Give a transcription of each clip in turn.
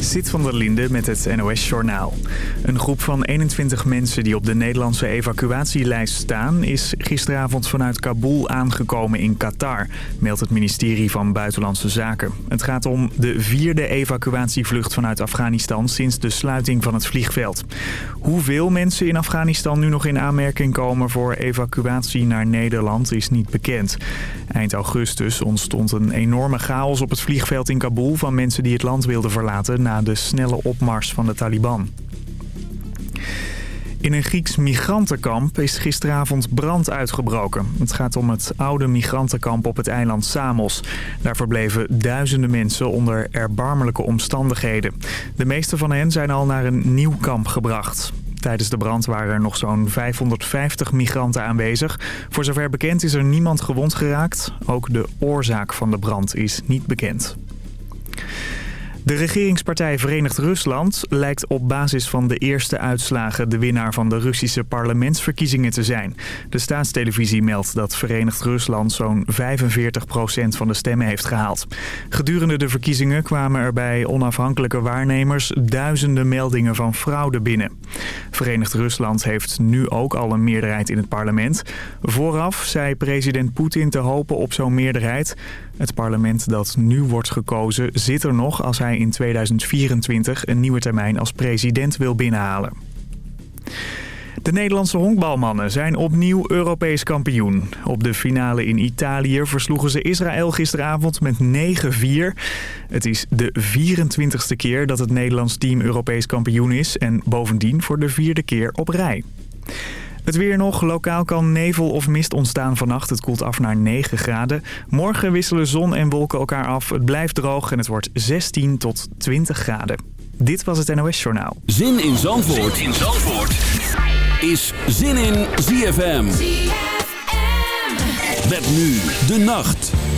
Zit van der Linde met het NOS-journaal. Een groep van 21 mensen die op de Nederlandse evacuatielijst staan... is gisteravond vanuit Kabul aangekomen in Qatar, meldt het ministerie van Buitenlandse Zaken. Het gaat om de vierde evacuatievlucht vanuit Afghanistan sinds de sluiting van het vliegveld. Hoeveel mensen in Afghanistan nu nog in aanmerking komen voor evacuatie naar Nederland is niet bekend. Eind augustus ontstond een enorme chaos op het vliegveld in Kabul van mensen die het land wilden verlaten de snelle opmars van de Taliban. In een Grieks migrantenkamp is gisteravond brand uitgebroken. Het gaat om het oude migrantenkamp op het eiland Samos. Daar verbleven duizenden mensen onder erbarmelijke omstandigheden. De meeste van hen zijn al naar een nieuw kamp gebracht. Tijdens de brand waren er nog zo'n 550 migranten aanwezig. Voor zover bekend is er niemand gewond geraakt. Ook de oorzaak van de brand is niet bekend. De regeringspartij Verenigd Rusland lijkt op basis van de eerste uitslagen de winnaar van de Russische parlementsverkiezingen te zijn. De staatstelevisie meldt dat Verenigd Rusland zo'n 45% van de stemmen heeft gehaald. Gedurende de verkiezingen kwamen er bij onafhankelijke waarnemers duizenden meldingen van fraude binnen. Verenigd Rusland heeft nu ook al een meerderheid in het parlement. Vooraf zei president Poetin te hopen op zo'n meerderheid. Het parlement dat nu wordt gekozen zit er nog als hij in 2024 een nieuwe termijn als president wil binnenhalen. De Nederlandse honkbalmannen zijn opnieuw Europees kampioen. Op de finale in Italië versloegen ze Israël gisteravond met 9-4. Het is de 24ste keer dat het Nederlands team Europees kampioen is... en bovendien voor de vierde keer op rij. Het weer nog. Lokaal kan nevel of mist ontstaan vannacht. Het koelt af naar 9 graden. Morgen wisselen zon en wolken elkaar af. Het blijft droog en het wordt 16 tot 20 graden. Dit was het NOS Journaal. Zin in Zandvoort, zin in Zandvoort. is Zin in ZFM. ZFM. Met nu de nacht.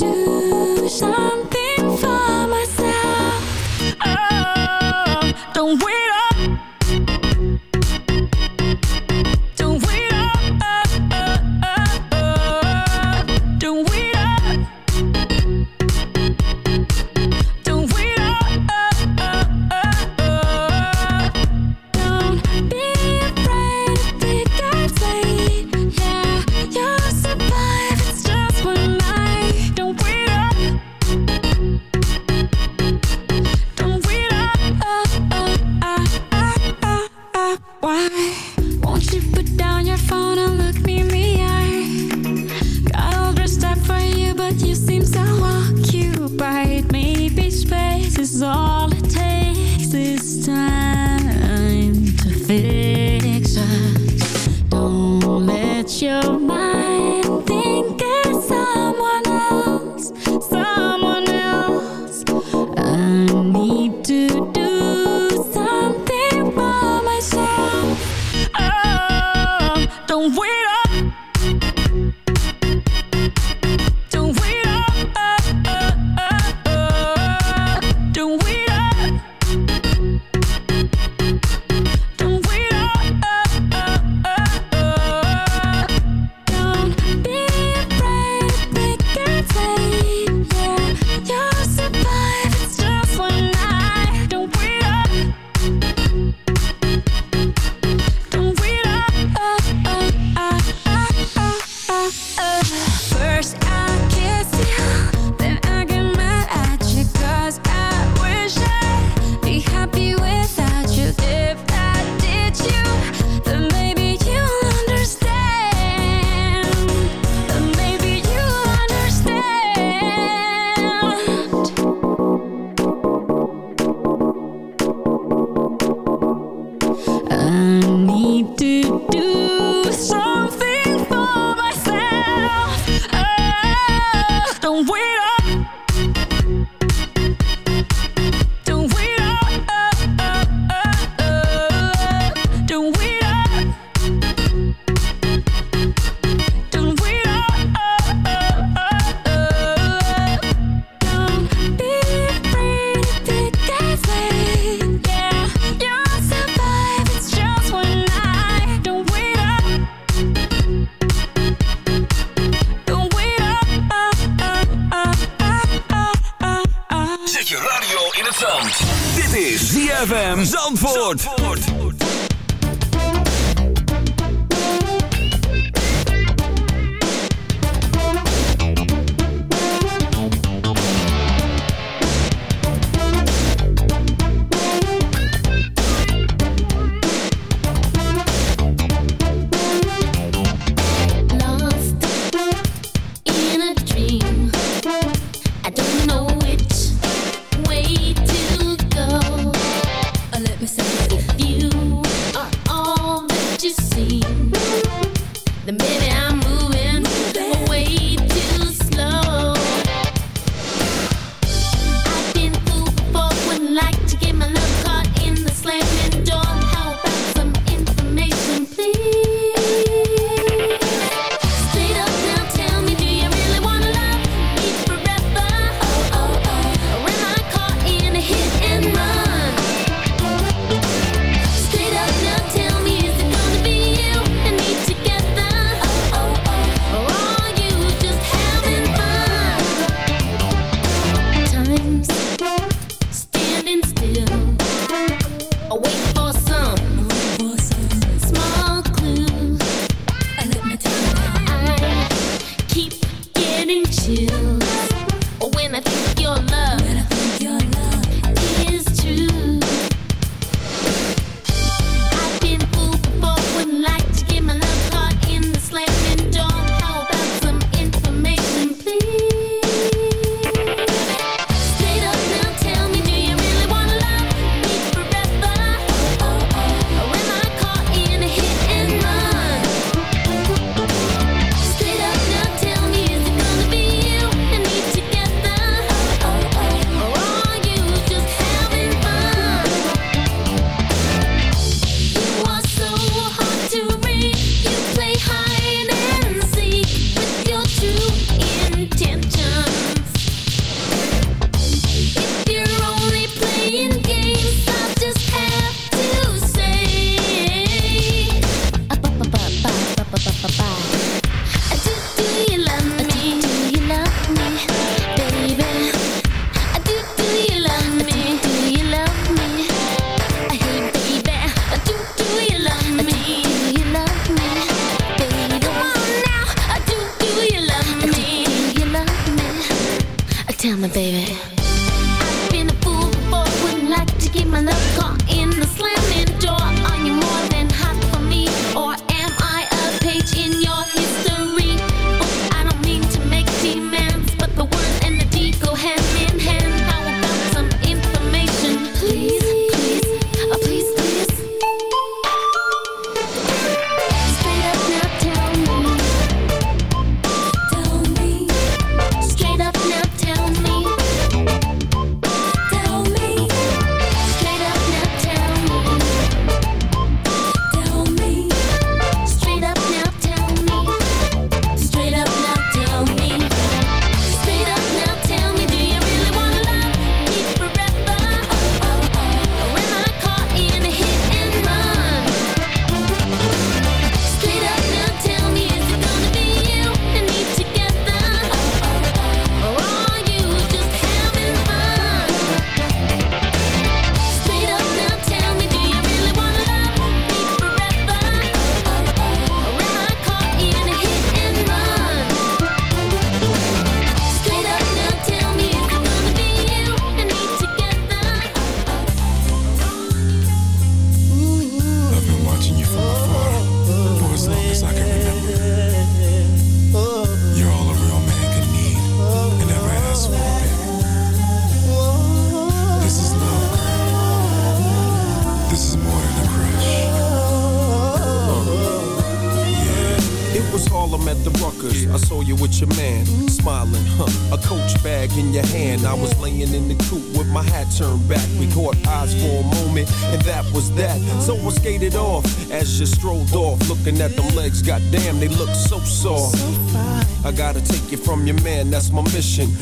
You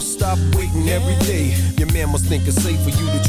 Bus stop waiting every day. Your man must think it's safe for you to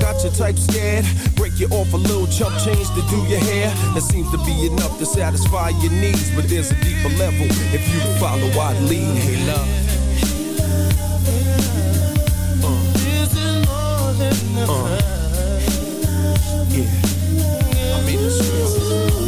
got your type scared. Break you off a little chump change to do your hair. That seems to be enough to satisfy your needs, but there's a deeper level. If you follow, I'd lead. Hey, love. Cry. Yeah. I mean real.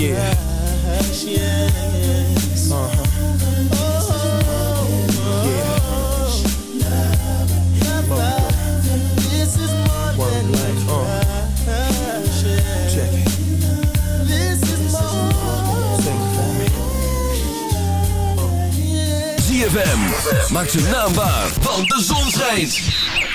Yeah. Yes. Uh huh. ZFM. Maak ze naambaar, van de zon schijnt.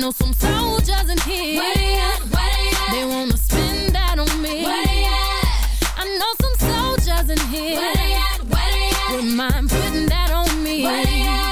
Know some soldiers in here. Where they at? Where they at? They wanna spend that on me. Where they at? I know some soldiers in here. Where they at? Where they at? Wouldn't mind putting that on me. Where they at?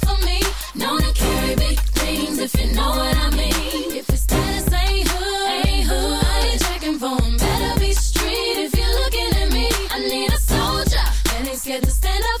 me. Known to carry big things if you know what I mean. If your status ain't hood, ain't hood, I ain't checking for him. Better be street if you're looking at me. I need a soldier that ain't scared to stand up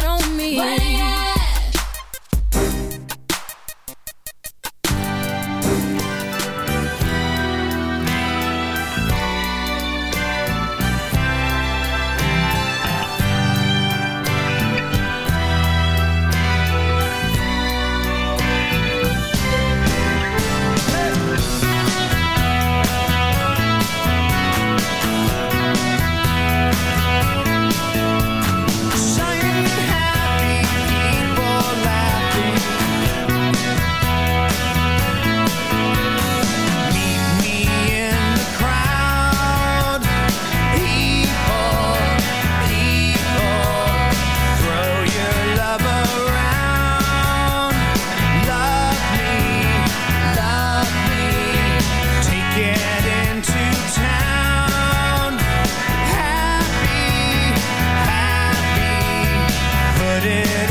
it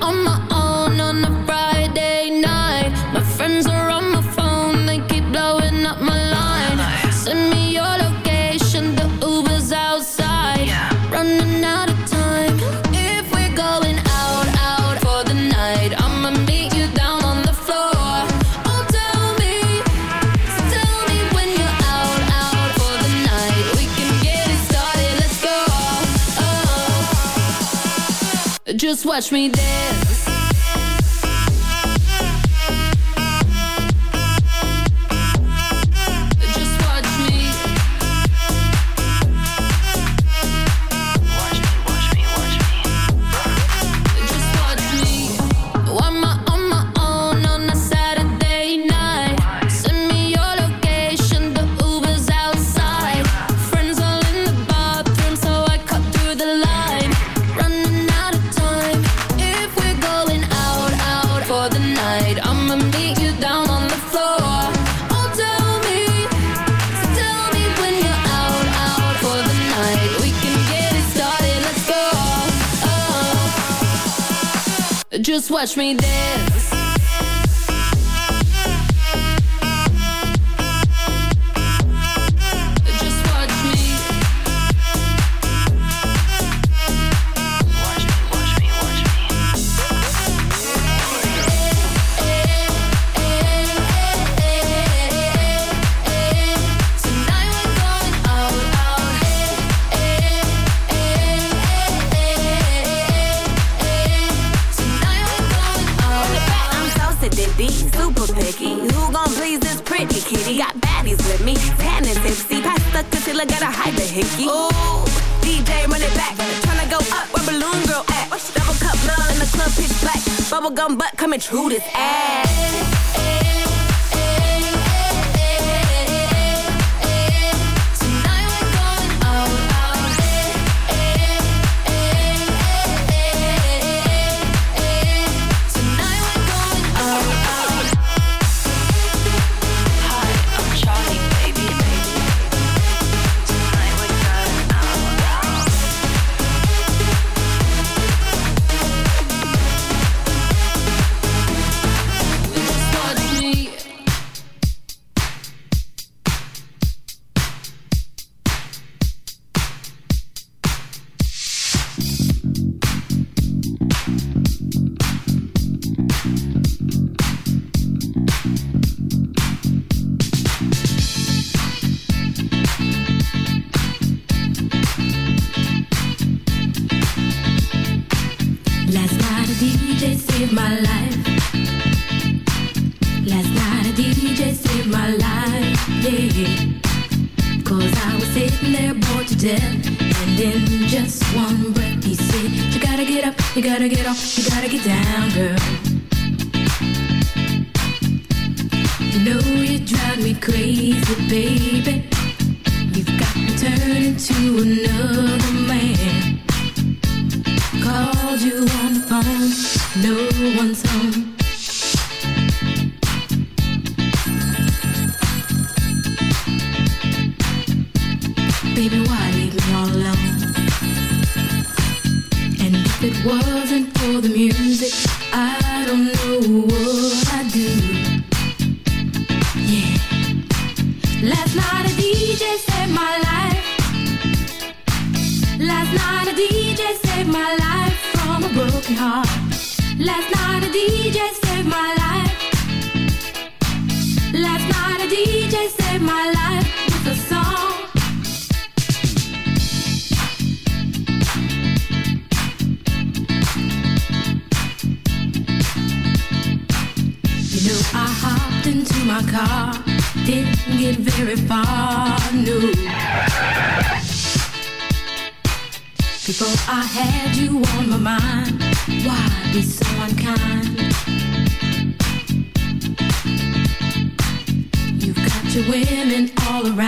just watch me dance. Just watch me dance. True this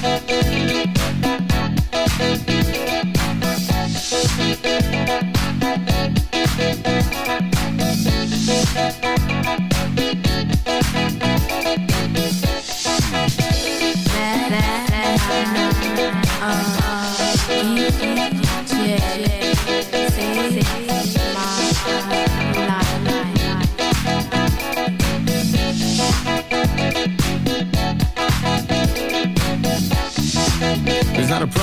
Thank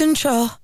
control.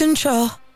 Control?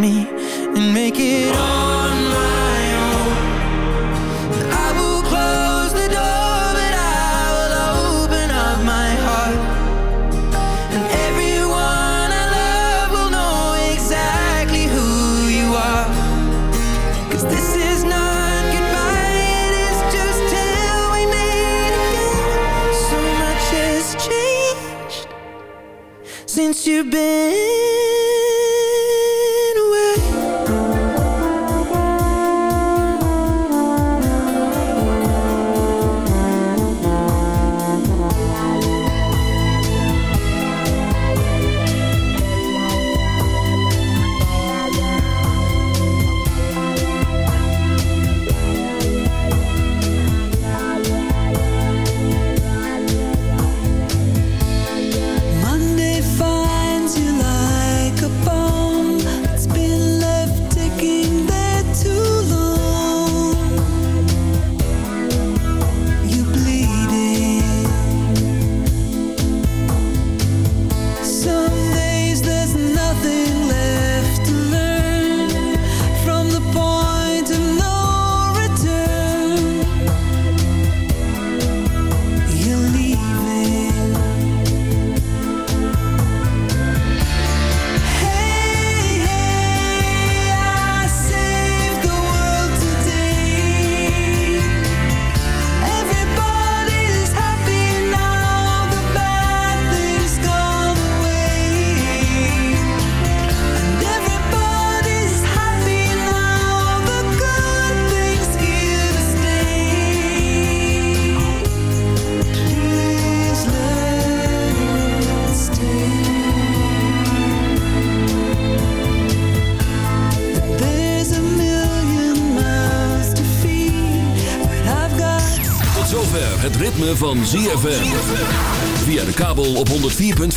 me.